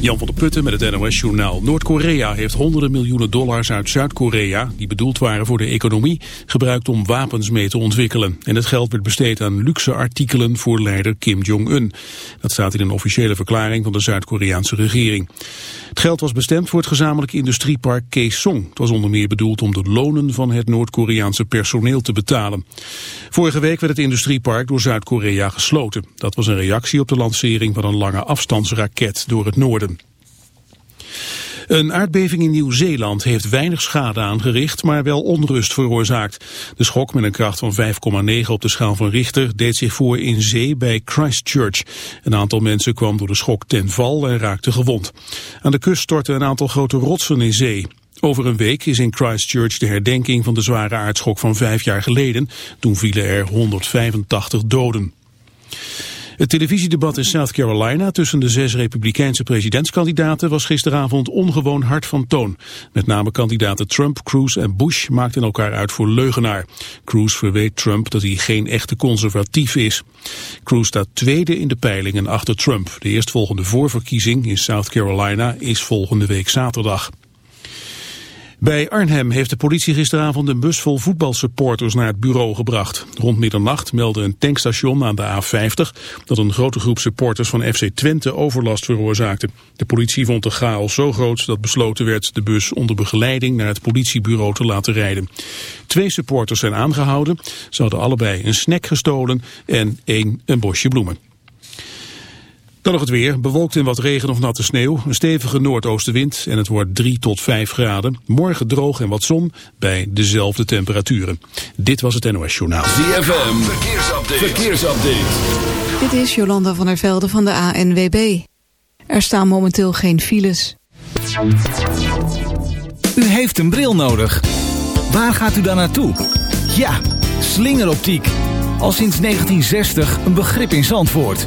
Jan van der Putten met het NOS-journaal. Noord-Korea heeft honderden miljoenen dollars uit Zuid-Korea... die bedoeld waren voor de economie, gebruikt om wapens mee te ontwikkelen. En het geld werd besteed aan luxe artikelen voor leider Kim Jong-un. Dat staat in een officiële verklaring van de Zuid-Koreaanse regering. Het geld was bestemd voor het gezamenlijke industriepark Kaesong. Het was onder meer bedoeld om de lonen van het Noord-Koreaanse personeel te betalen. Vorige week werd het industriepark door Zuid-Korea gesloten. Dat was een reactie op de lancering van een lange afstandsraket door het noorden. Een aardbeving in Nieuw-Zeeland heeft weinig schade aangericht, maar wel onrust veroorzaakt. De schok met een kracht van 5,9 op de schaal van Richter deed zich voor in zee bij Christchurch. Een aantal mensen kwam door de schok ten val en raakte gewond. Aan de kust stortten een aantal grote rotsen in zee. Over een week is in Christchurch de herdenking van de zware aardschok van vijf jaar geleden. Toen vielen er 185 doden. Het televisiedebat in South Carolina tussen de zes republikeinse presidentskandidaten was gisteravond ongewoon hard van toon. Met name kandidaten Trump, Cruz en Bush maakten elkaar uit voor leugenaar. Cruz verweet Trump dat hij geen echte conservatief is. Cruz staat tweede in de peilingen achter Trump. De eerstvolgende voorverkiezing in South Carolina is volgende week zaterdag. Bij Arnhem heeft de politie gisteravond een bus vol voetbalsupporters naar het bureau gebracht. Rond middernacht meldde een tankstation aan de A50 dat een grote groep supporters van FC Twente overlast veroorzaakte. De politie vond de chaos zo groot dat besloten werd de bus onder begeleiding naar het politiebureau te laten rijden. Twee supporters zijn aangehouden. Ze hadden allebei een snack gestolen en één een bosje bloemen. Dan nog het weer, bewolkt in wat regen of natte sneeuw, een stevige noordoostenwind en het wordt 3 tot 5 graden. Morgen droog en wat zon bij dezelfde temperaturen. Dit was het NOS Journaal. ZFM, verkeersupdate. verkeersupdate. Dit is Jolanda van der Velde van de ANWB. Er staan momenteel geen files. U heeft een bril nodig. Waar gaat u dan naartoe? Ja, slingeroptiek. Al sinds 1960 een begrip in Zandvoort.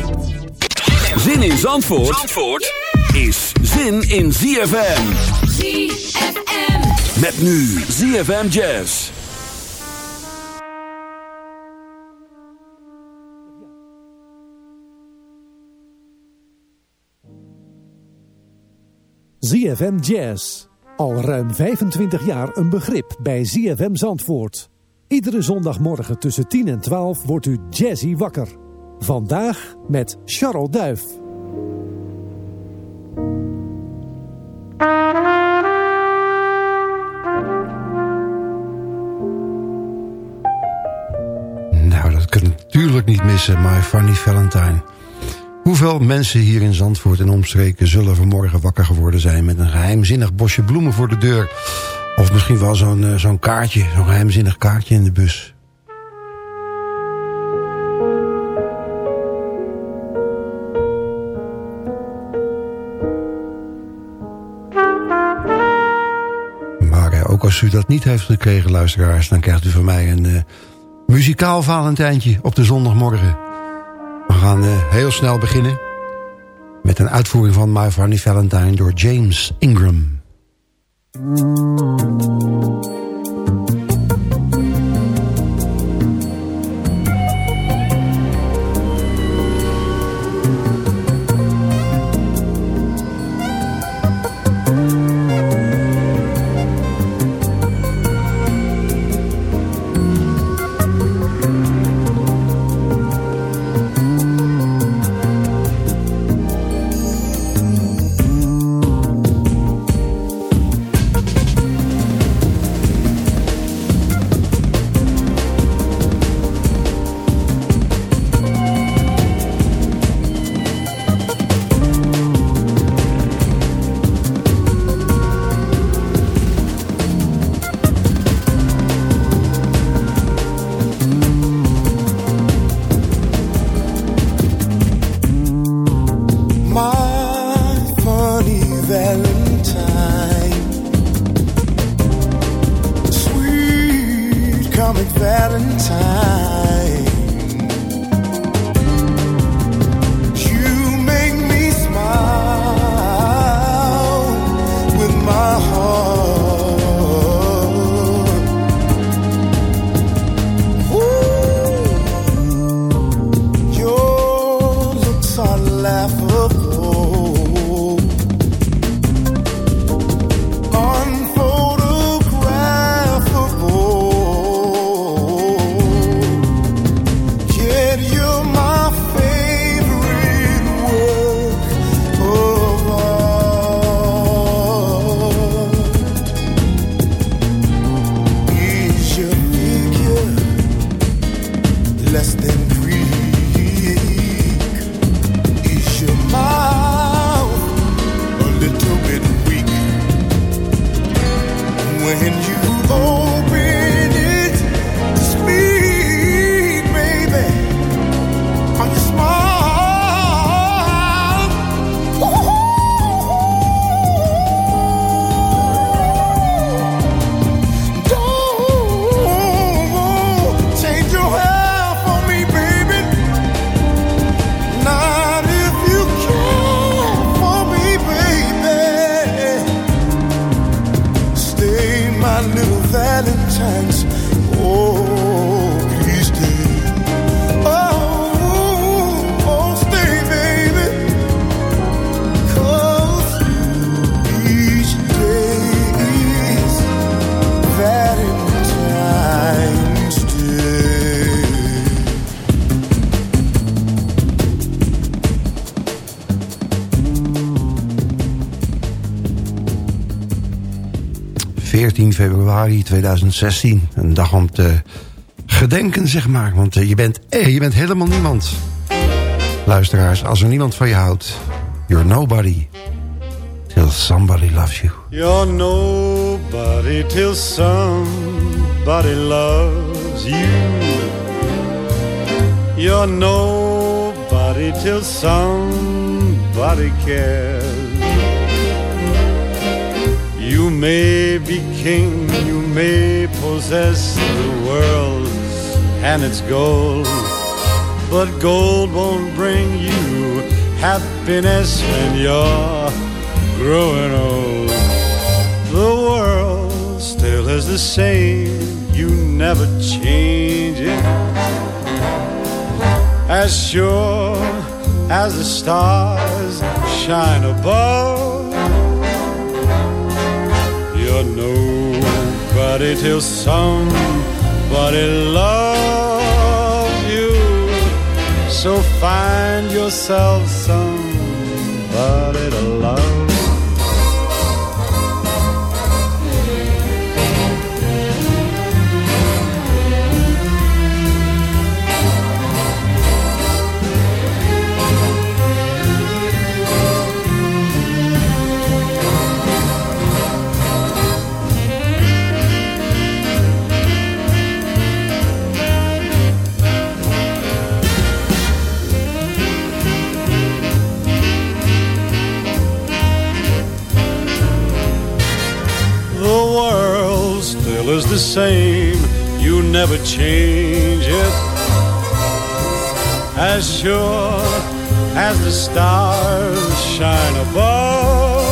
Zin in Zandvoort, Zandvoort is zin in ZFM. ZFM. Met nu ZFM Jazz. ZFM Jazz. Al ruim 25 jaar een begrip bij ZFM Zandvoort. Iedere zondagmorgen tussen 10 en 12 wordt u jazzy wakker. Vandaag met Charles Duif. Nou, dat kan natuurlijk niet missen, My Funny Valentine. Hoeveel mensen hier in Zandvoort en omstreken zullen vanmorgen wakker geworden zijn... met een geheimzinnig bosje bloemen voor de deur? Of misschien wel zo'n uh, zo'n kaartje, zo'n geheimzinnig kaartje in de bus. Niet heeft gekregen, luisteraars... dan krijgt u van mij een uh, muzikaal Valentijntje op de zondagmorgen. We gaan uh, heel snel beginnen... met een uitvoering van My Funny Valentine door James Ingram. Februari 2016. Een dag om te gedenken, zeg maar. Want eh, je, bent, eh, je bent helemaal niemand. Luisteraars, als er niemand van je houdt... You're nobody till somebody loves you. You're nobody till somebody loves you. You're nobody till somebody cares. You may be king, you may possess the world and its gold, but gold won't bring you happiness when you're growing old. The world still is the same, you never change it. As sure as the stars shine above nobody till somebody loves you. So find yourself somebody to the same. You never change it. As sure as the stars shine above.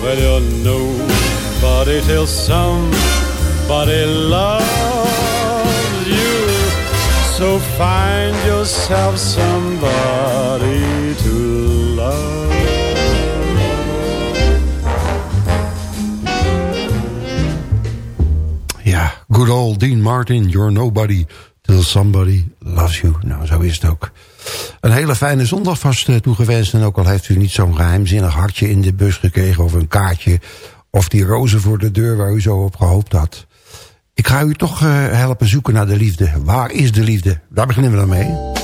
Well, you're nobody till somebody loves you. So find yourself somebody to love. Dean Martin, You're Nobody Till Somebody Loves You. Nou, zo is het ook. Een hele fijne zondag vast uh, toegewenst. En ook al heeft u niet zo'n geheimzinnig hartje in de bus gekregen... of een kaartje, of die rozen voor de deur waar u zo op gehoopt had. Ik ga u toch uh, helpen zoeken naar de liefde. Waar is de liefde? Daar beginnen we dan mee.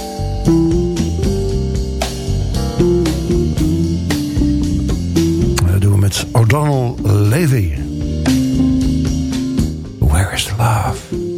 Met O'Donnell Levy. Where is the love?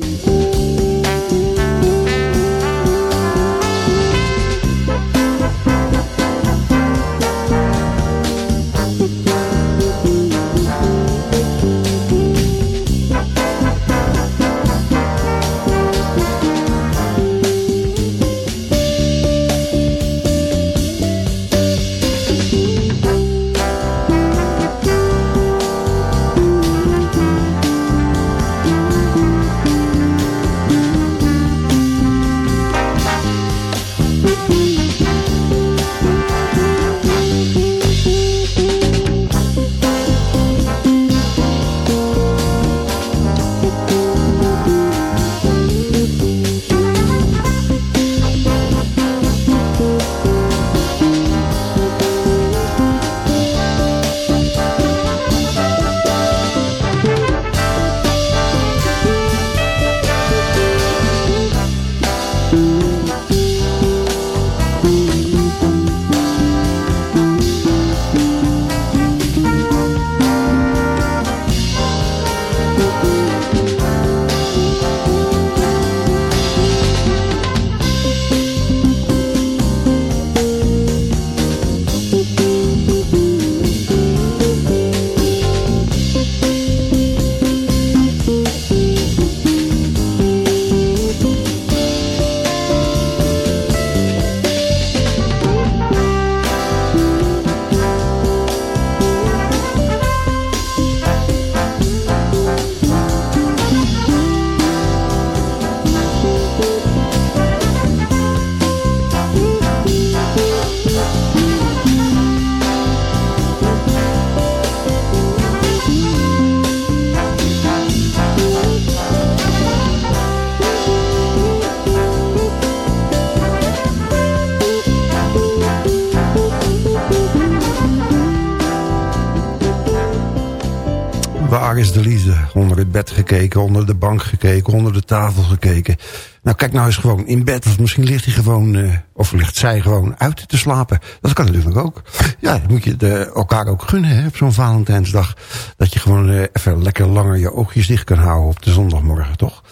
Is de liefde? Onder het bed gekeken, onder de bank gekeken, onder de tafel gekeken. Nou, kijk nou eens gewoon in bed. Of misschien ligt hij gewoon, uh, of ligt zij gewoon uit te slapen. Dat kan natuurlijk ook. Ja, moet je de, elkaar ook gunnen hè, op zo'n Valentijnsdag. Dat je gewoon uh, even lekker langer je oogjes dicht kan houden op de zondagmorgen, toch?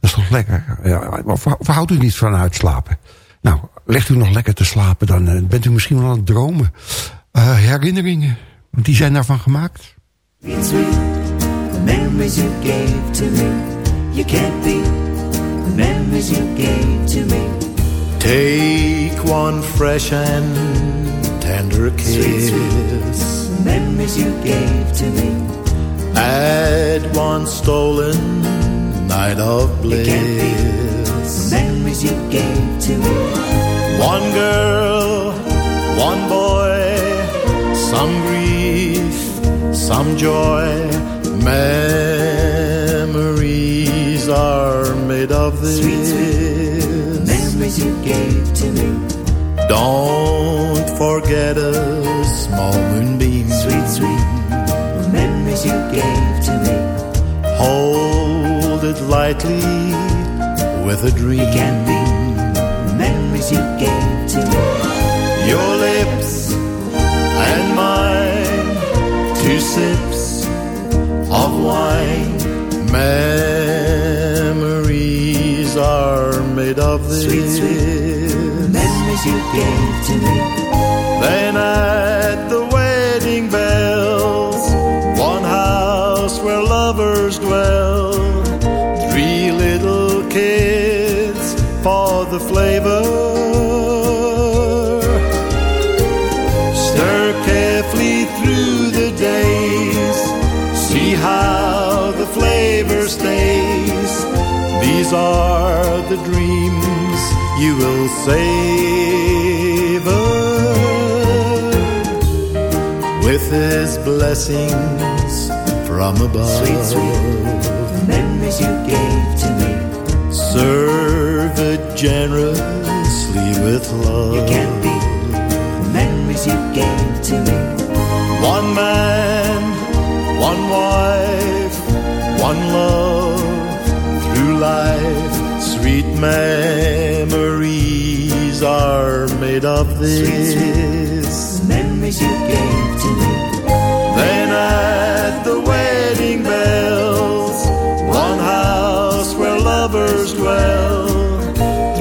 Dat is toch lekker? Ja, of, houdt u niet van uitslapen? Nou, ligt u nog lekker te slapen, dan uh, bent u misschien wel aan het dromen. herinneringen, die zijn daarvan gemaakt. Memories you gave to me. You can't beat the memories you gave to me. Take one fresh and tender kiss. Sweet, sweet memories you gave to me. Add one stolen night of bliss. You can't beat the memories you gave to me. One girl, one boy, some grief, some joy Memories are made of this. Sweet, sweet memories you gave to me. Don't forget a small moonbeam. Sweet, sweet memories you gave to me. Hold it lightly with a dream. It can be memories you gave to me. Your lips and mine, of wine. Memories are made of this. Sweet, sweet memories you gave to me. Then at the wedding bells, one house where lovers dwell, three little kids for the flavor. These are the dreams you will savor. With his blessings from above. Sweet, sweet, the memories you gave to me. Serve it generously with love. You can't beat the memories you gave to me. One man, one wife, one love life. Sweet memories are made of this. Sweet, sweet, memories you gave to me. Then at the wedding bells, one house where lovers dwell.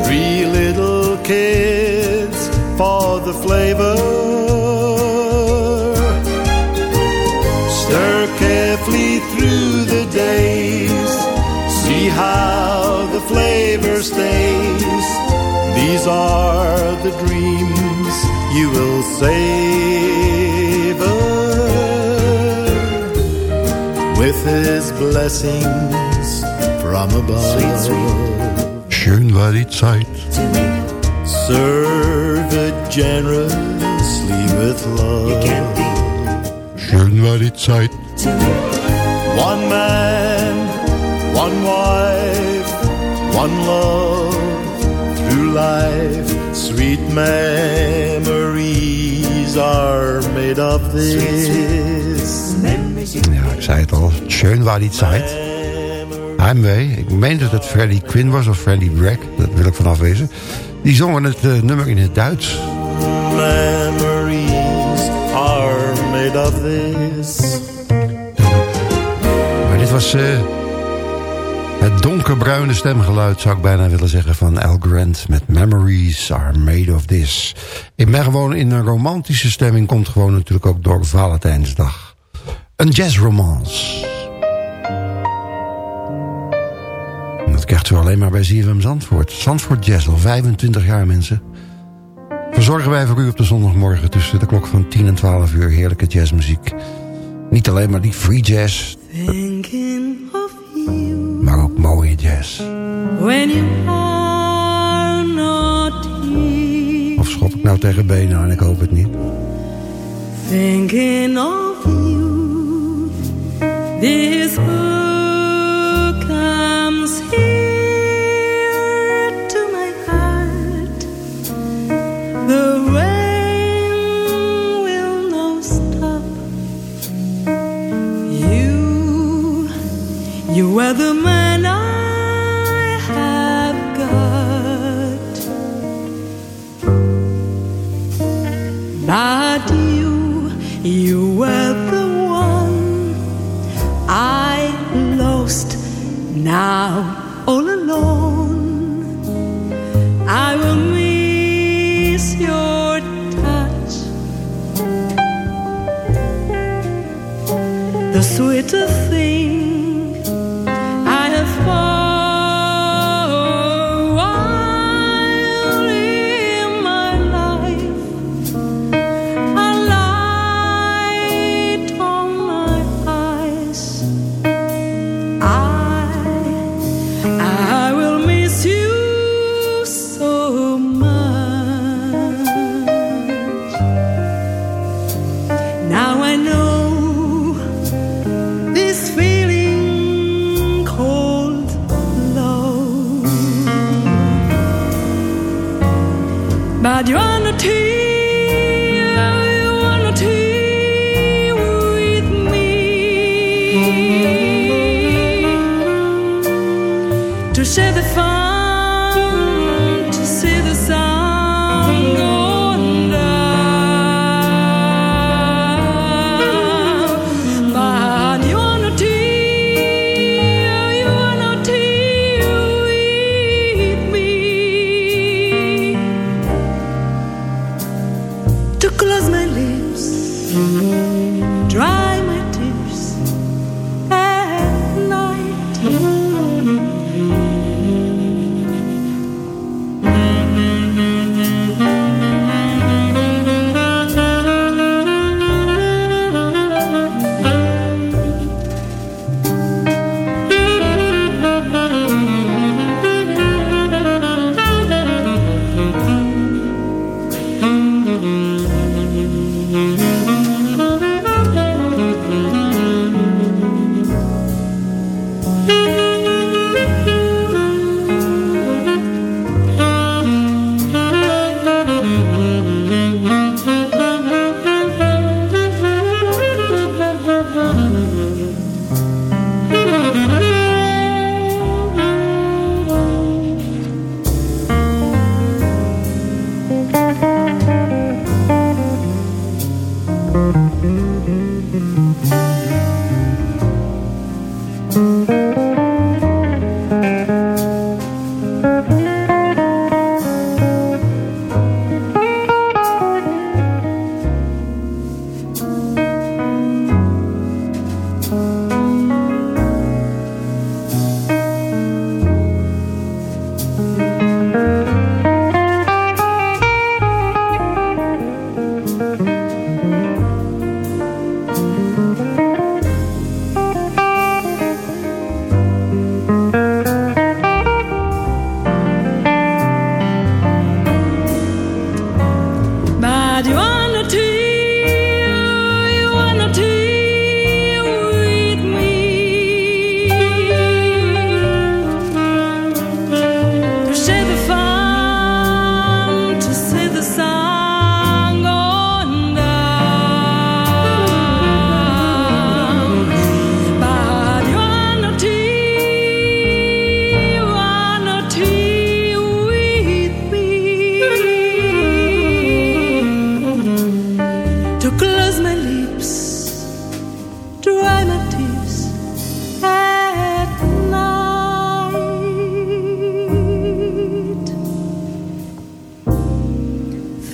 Three little kids for the flavor. Stir carefully through the days. See how the flavor stays. These are the dreams you will savor with his blessings from above. Sweet, sweet. Schön war die Zeit. Serve it generously with love. Schön war die Zeit. One man, one wife, one love through life. Sweet memories are made of this. Ja, ik zei het al. Schön war die Zeit. Heimwee. Ik meen dat het Freddie Quinn was of Freddie Bragg. Dat wil ik vanaf wezen. Die zongen het uh, nummer in het Duits. Memories are made of this. Maar dit was uh, het donkerbruine stemgeluid, zou ik bijna willen zeggen, van Al Grant met Memories are made of this. Ik ben gewoon in een romantische stemming, komt gewoon natuurlijk ook door Valentijnsdag. Een jazzromance. Dat krijgt u alleen maar bij ZFM Zandvoort. Zandvoort Jazz, al 25 jaar mensen. Verzorgen wij voor u op de zondagmorgen tussen de klok van 10 en 12 uur heerlijke jazzmuziek. Niet alleen maar die free jazz, jazz. when you are not here. Of schop ik nou tegen benen en ik hoop het niet. Thinking of you. This book comes here to my heart. The rain will not stop. You, you are the man you, were the one I lost. Now all alone, I will miss your touch. The sweetest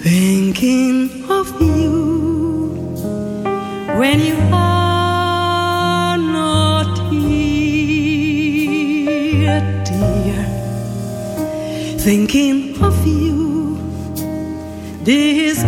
thinking of you when you are not here, dear. Thinking of you, this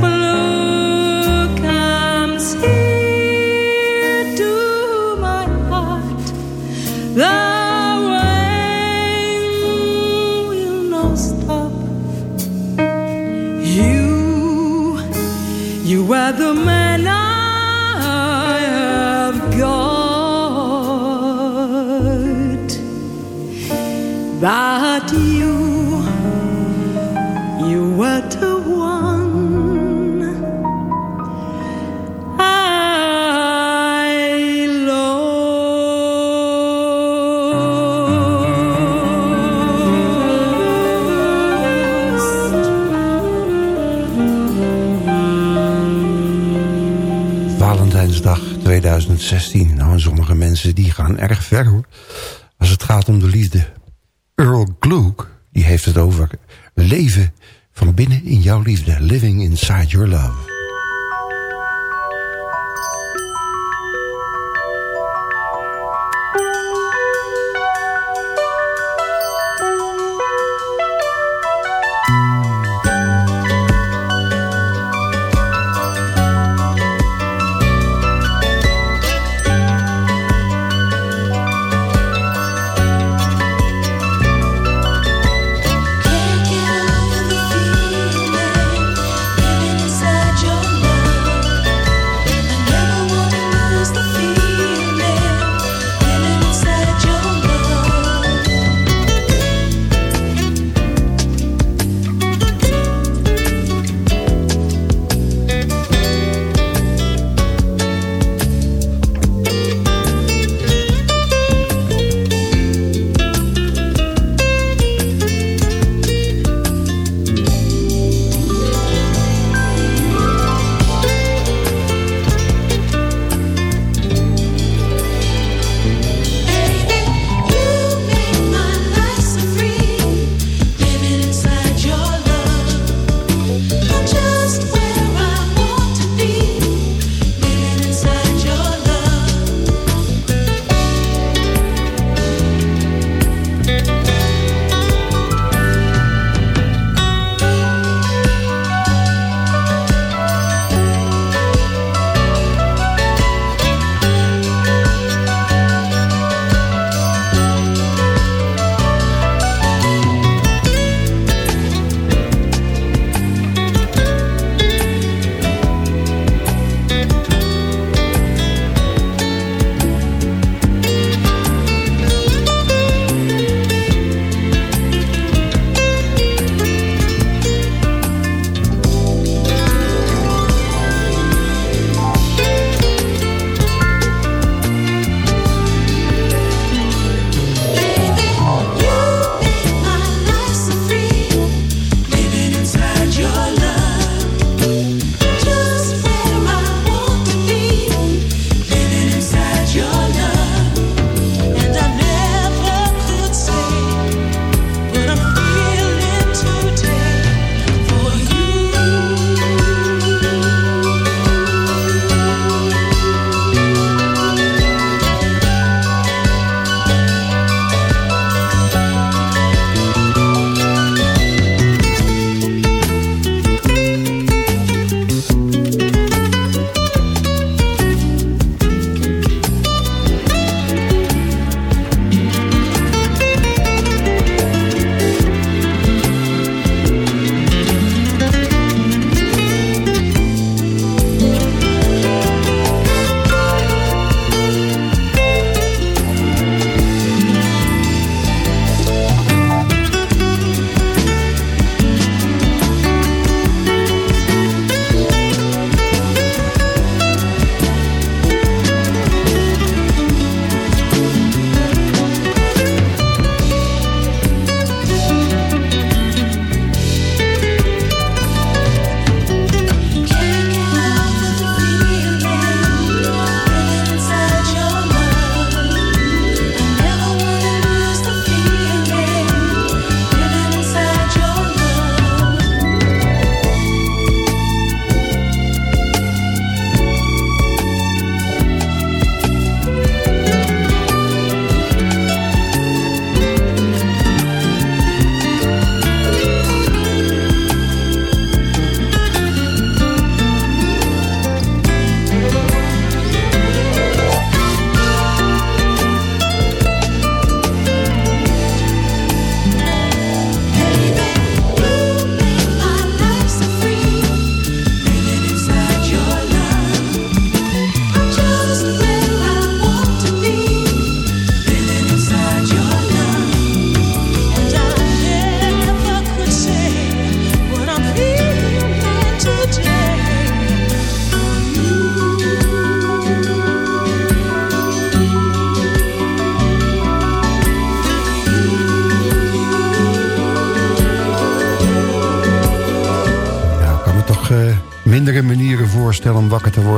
2016. Nou, sommige mensen die gaan erg ver hoor. Als het gaat om de liefde. Earl Glook, die heeft het over leven van binnen in jouw liefde. Living inside your love.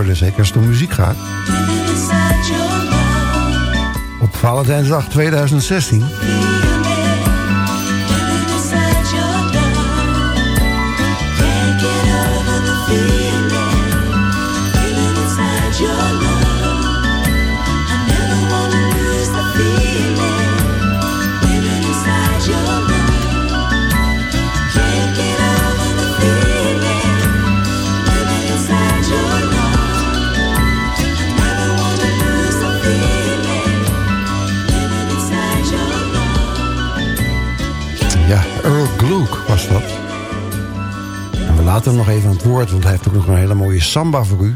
Zeker als het om muziek gaat. Op Valentijnsdag 2016. Het woord, want hij heeft ook nog een hele mooie samba voor u.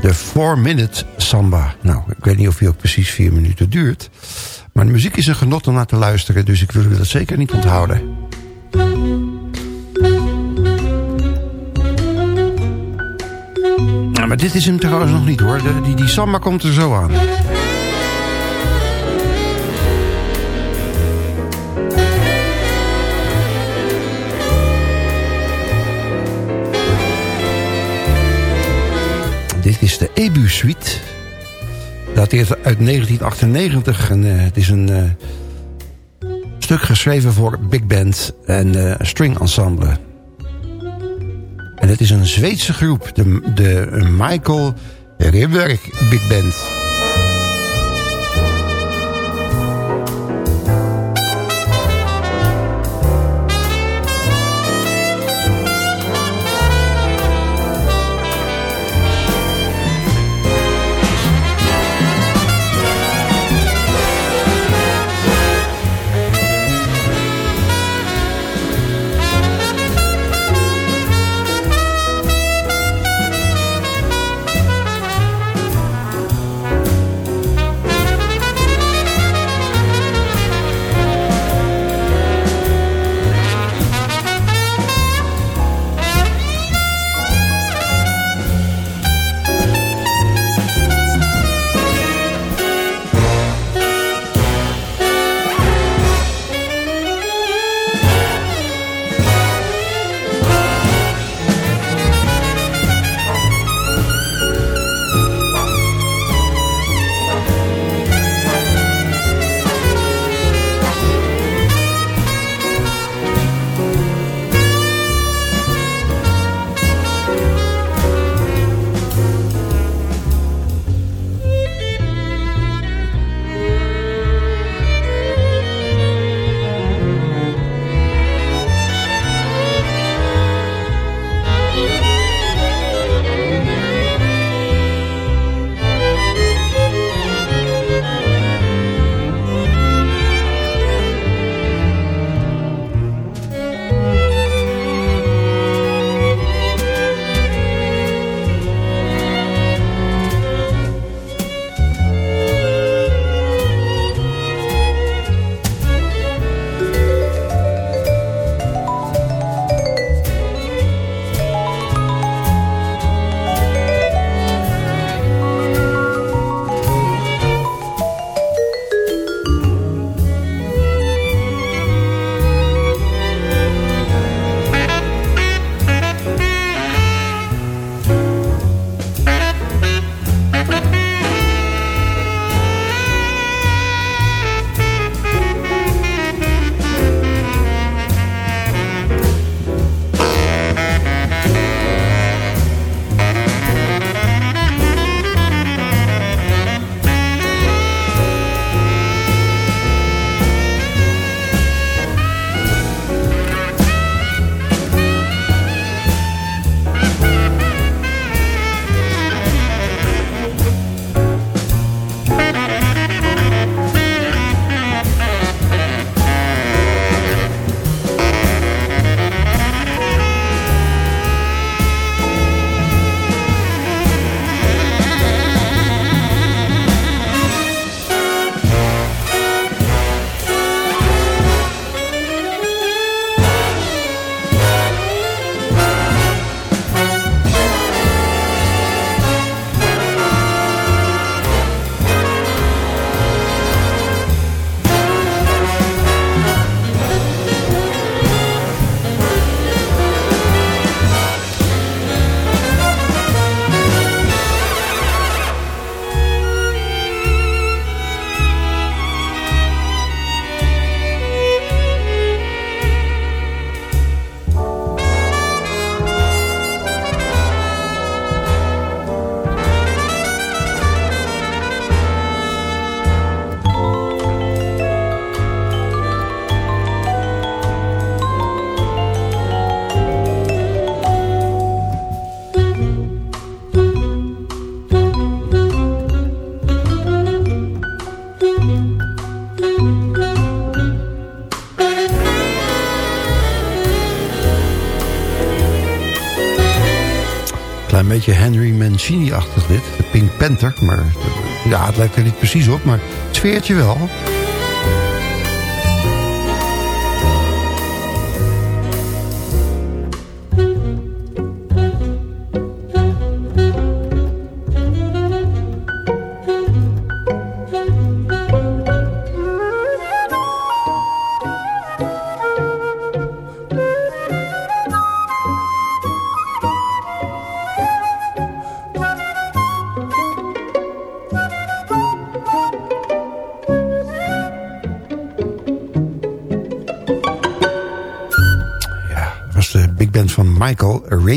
De 4-minute samba. Nou, ik weet niet of hij ook precies 4 minuten duurt. Maar de muziek is een genot om naar te luisteren, dus ik wil u dat zeker niet onthouden. Nou, maar dit is hem trouwens nog niet hoor. Die, die samba komt er zo aan. Is de Ebu Suite. Dateert uit 1998. En, eh, het is een eh, stuk geschreven voor big band en eh, string ensemble. En het is een Zweedse groep. De, de Michael Ribberg Big Band. Mancini-achtig dit. De Pink Panther. Maar ja, het lijkt er niet precies op. Maar het sfeertje wel.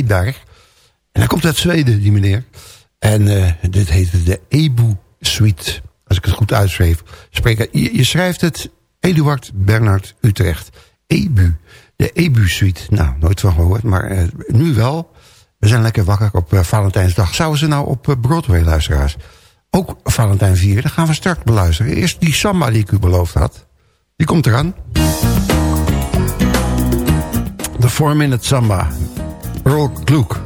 Radar. En hij komt uit Zweden, die meneer. En uh, dit heet de Ebu Suite. Als ik het goed uitschreef. Spreek, je, schrijft het Eduard Bernard Utrecht. Ebu. De Ebu Suite. Nou, nooit van gehoord. Maar uh, nu wel. We zijn lekker wakker op uh, Valentijnsdag. Zouden ze nou op Broadway, luisteraars? Ook Valentijn 4. Dat gaan we straks beluisteren. Eerst die samba die ik u beloofd had. Die komt eraan. De 4-minute samba. Earl Kloek.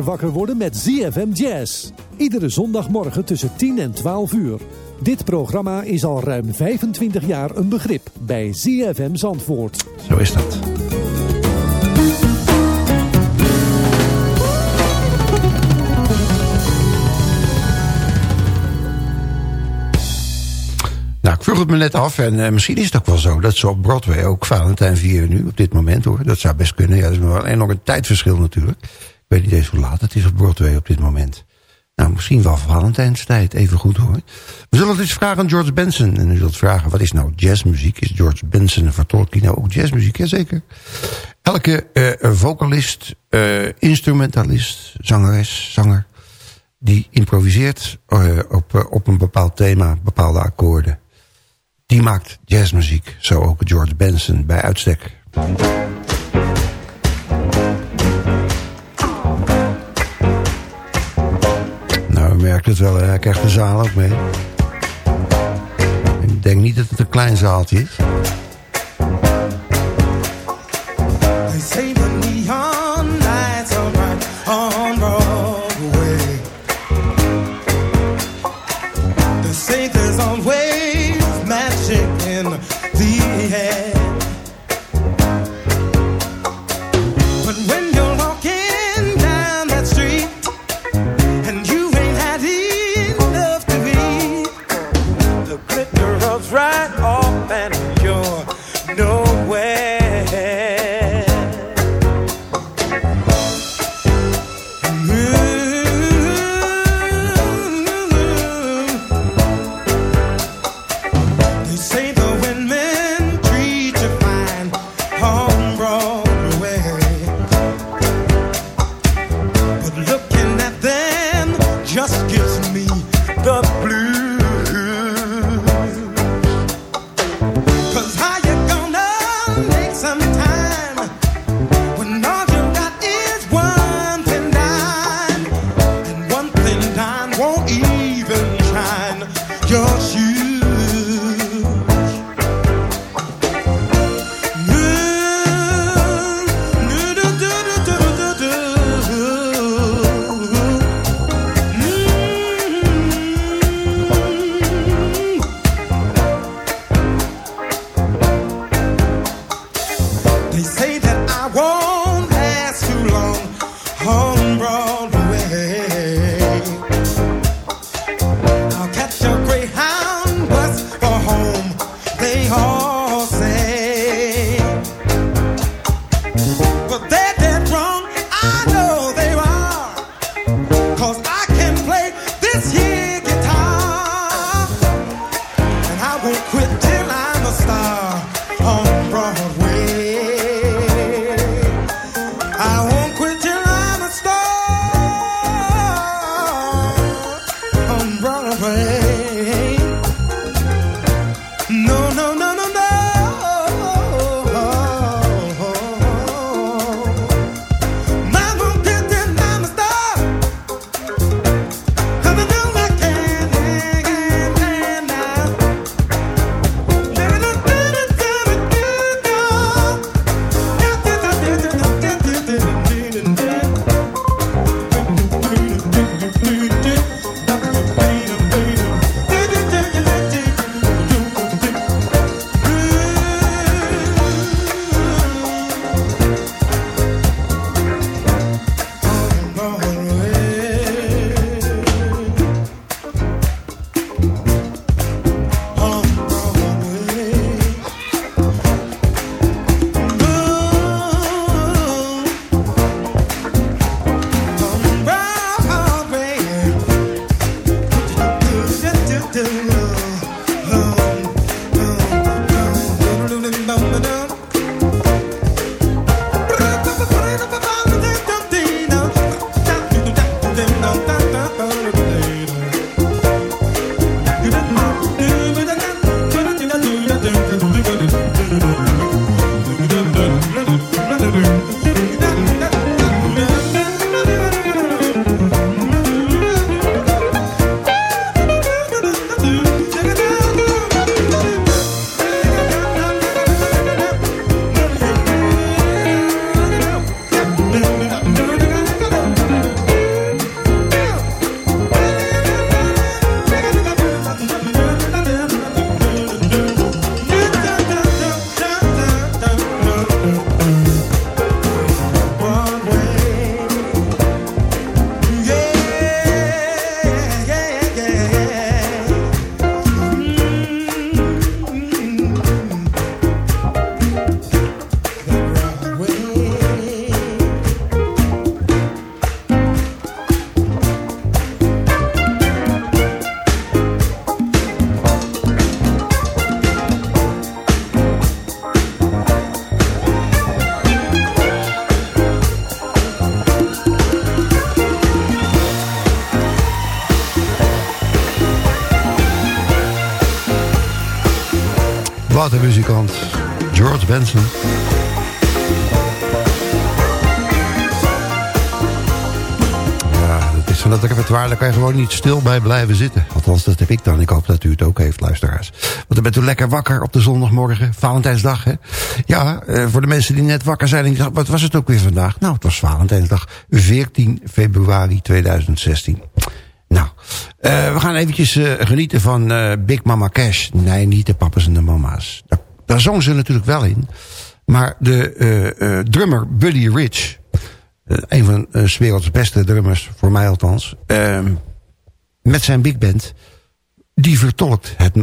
Wakker worden met ZFM Jazz. Iedere zondagmorgen tussen 10 en 12 uur. Dit programma is al ruim 25 jaar een begrip bij ZFM Zandvoort. Zo is dat. Nou, ik vroeg het me net af en eh, misschien is het ook wel zo... dat ze op Broadway ook Valentijn vieren nu, op dit moment hoor. Dat zou best kunnen, ja, dat is wel een enorm tijdverschil natuurlijk weet niet eens hoe laat het is op Broadway op dit moment. Nou, misschien wel Valentijnstijd, even goed hoor. We zullen het eens vragen aan George Benson. En u zult vragen, wat is nou jazzmuziek? Is George Benson een vertolking nou ook jazzmuziek? Jazeker. Elke eh, vocalist, eh, instrumentalist, zangeres, zanger... die improviseert eh, op, op een bepaald thema, bepaalde akkoorden. Die maakt jazzmuziek, zo ook George Benson bij uitstek. ik het wel. Hij krijgt de zaal ook mee. Ik denk niet dat het een klein zaaltje is. won't eat. Muzikant. George Benson. Ja, dat is van dat repertoire, daar kan je gewoon niet stil bij blijven zitten. Althans, dat heb ik dan. Ik hoop dat u het ook heeft, luisteraars. Want dan bent u lekker wakker op de zondagmorgen. Valentijnsdag, hè? Ja, eh, voor de mensen die net wakker zijn. En dachten, wat was het ook weer vandaag? Nou, het was Valentijnsdag. 14 februari 2016. Nou, uh, we gaan eventjes uh, genieten van Big Mama Cash. Nee, niet de papa's en de mama's. Daar zong ze natuurlijk wel in. Maar de drummer Buddy Rich... een van de werelds beste drummers, voor mij althans... ehm, met zijn big band... die vertolkt het,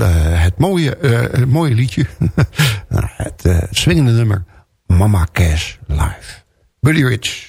het, mooie, het mooie liedje... Nou, het swingende nummer... Mama Cash Live. Buddy Rich...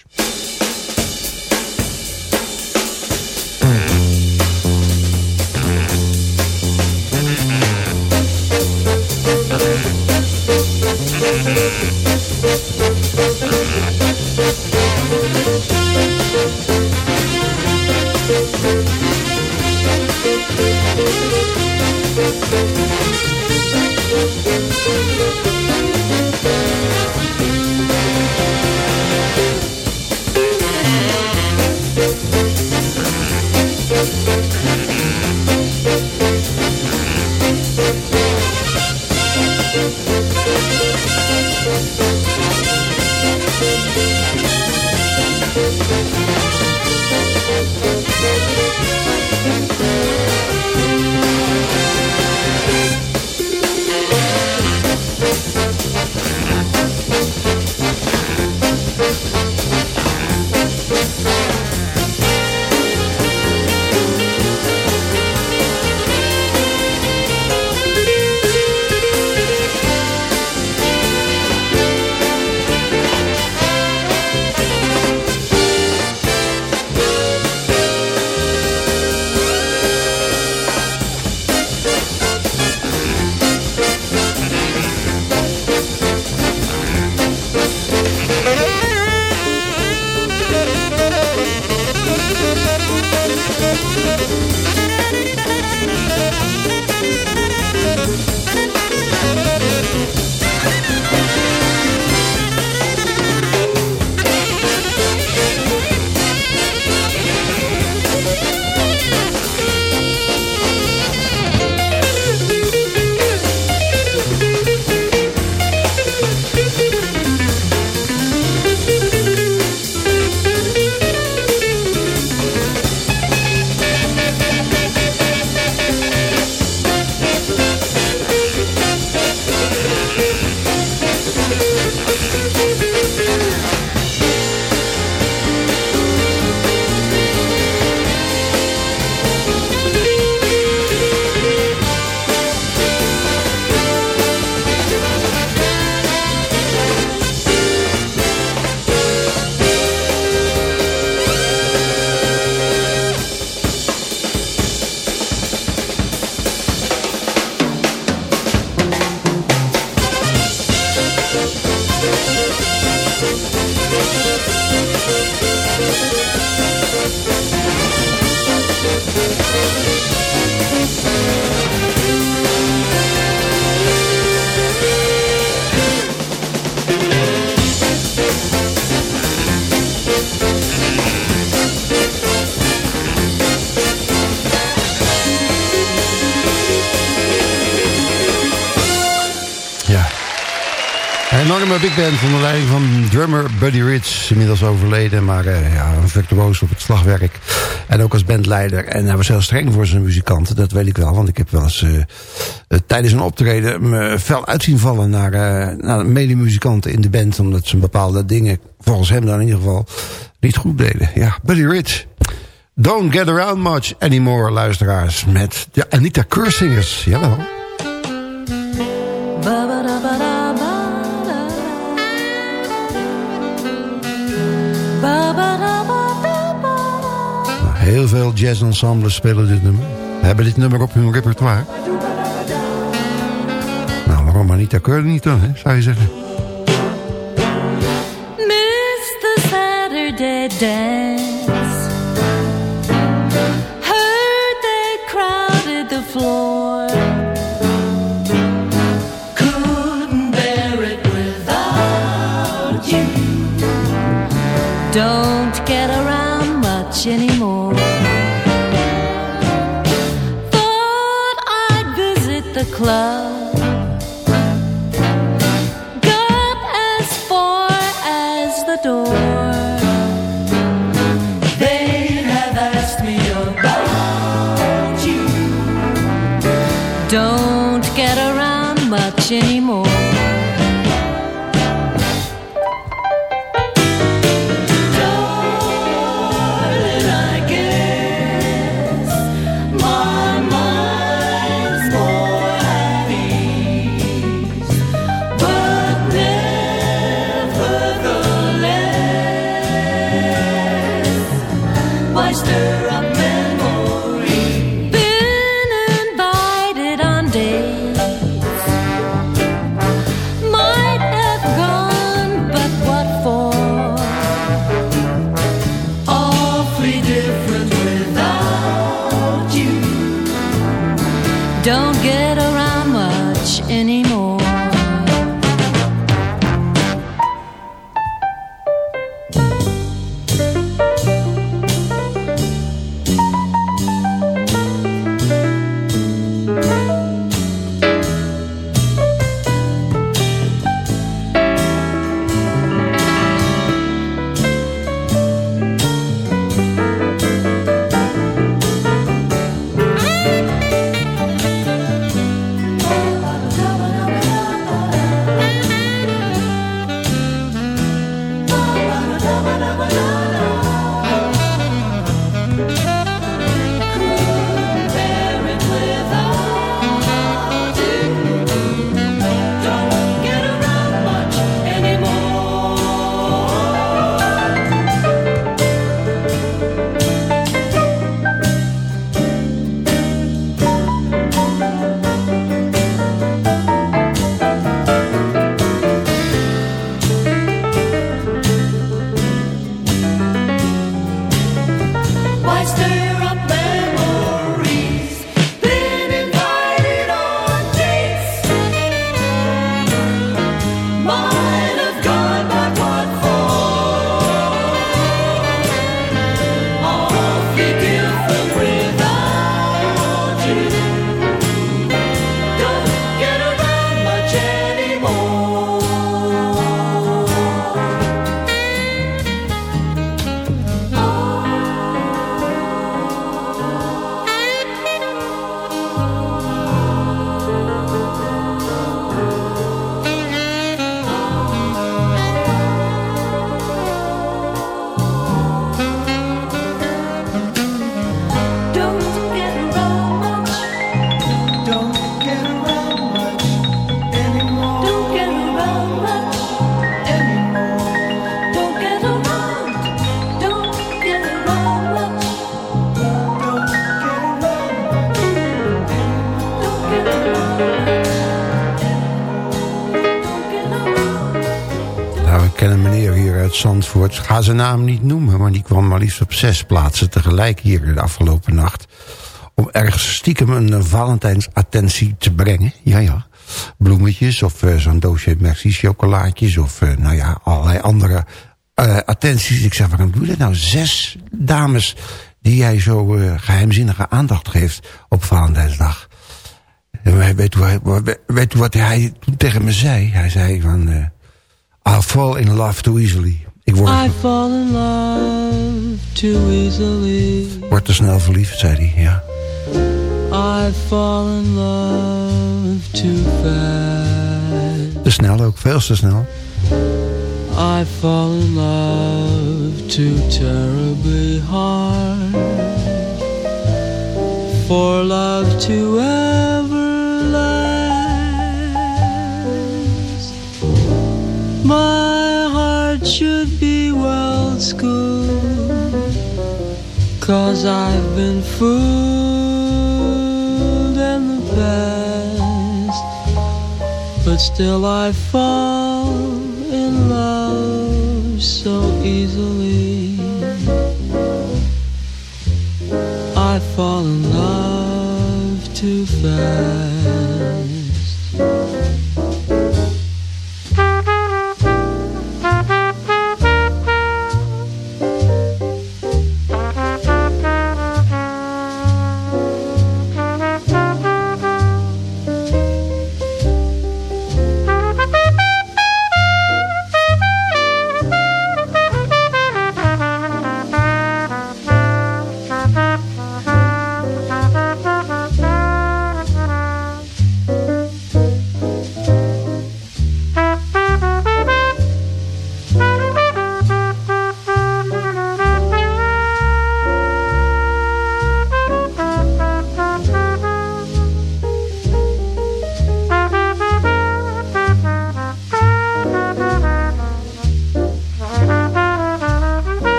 enorme big band onder leiding van drummer Buddy Rich. Inmiddels overleden, maar uh, ja, een virtuoos op het slagwerk. En ook als bandleider. En hij was heel streng voor zijn muzikanten, dat weet ik wel. Want ik heb wel eens uh, tijdens een optreden me fel uitzien vallen naar, naar medemuzikanten in de band. Omdat ze bepaalde dingen, volgens hem dan in ieder geval, niet goed deden. Ja, Buddy Rich. Don't get around much anymore, luisteraars. Met de Anita Kursingers, jawel. Heel veel jazzensembles spelen dit nummer. Hebben dit nummer op hun repertoire. Nou, waarom Anita Keur niet dan, hè, zou je zeggen. The Saturday dance naam niet noemen, maar die kwam maar liefst op zes plaatsen tegelijk hier de afgelopen nacht. Om ergens stiekem een Valentijnsattentie te brengen. Ja, ja. Bloemetjes of eh, zo'n doosje Merci chocolaatjes of eh, nou ja, allerlei andere eh, attenties. Ik zeg, waarom doe je nou? Zes dames die jij zo eh, geheimzinnige aandacht geeft op Valentijnsdag. En weet, weet wat hij toen tegen me zei? Hij zei van... I'll fall in love too easily. Ik word, er I fall in love too easily. word te snel verliefd, zei hij. Ja. I fall in love too fast. Te snel ook, veel te snel. I fall in love too terribly hard for love to ever last. My heart should be well schooled, cause I've been fooled in the past, but still I fall in love so easily. I fall in love too fast.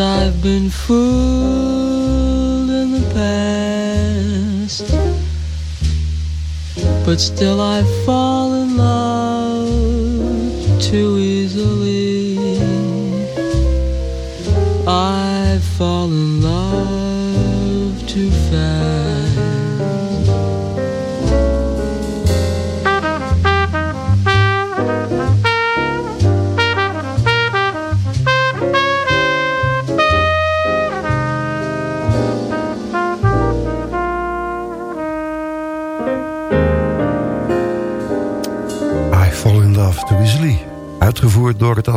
I've been fooled in the past, but still I fall in love too easily.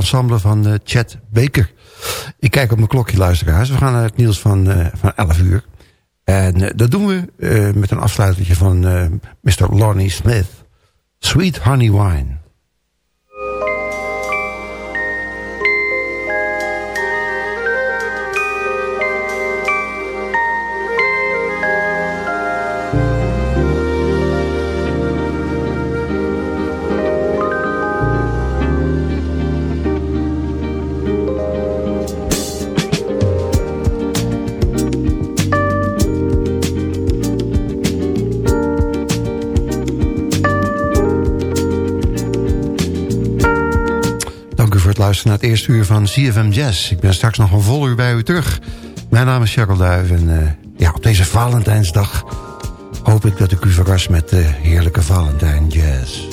Ensemble van eh, Chet Baker. Ik kijk op mijn klokje, luisteraars. We gaan naar het nieuws van, eh, van 11 uur. En eh, dat doen we met een afsluitertje van Mr. Lonnie Smith. Sweet Honey Wine. Eerste uur van CFM Jazz. Ik ben straks nog een vol uur bij u terug. Mijn naam is Jacques en eh, ja, op deze Valentijnsdag hoop ik dat ik u verras met de heerlijke Valentijn Jazz.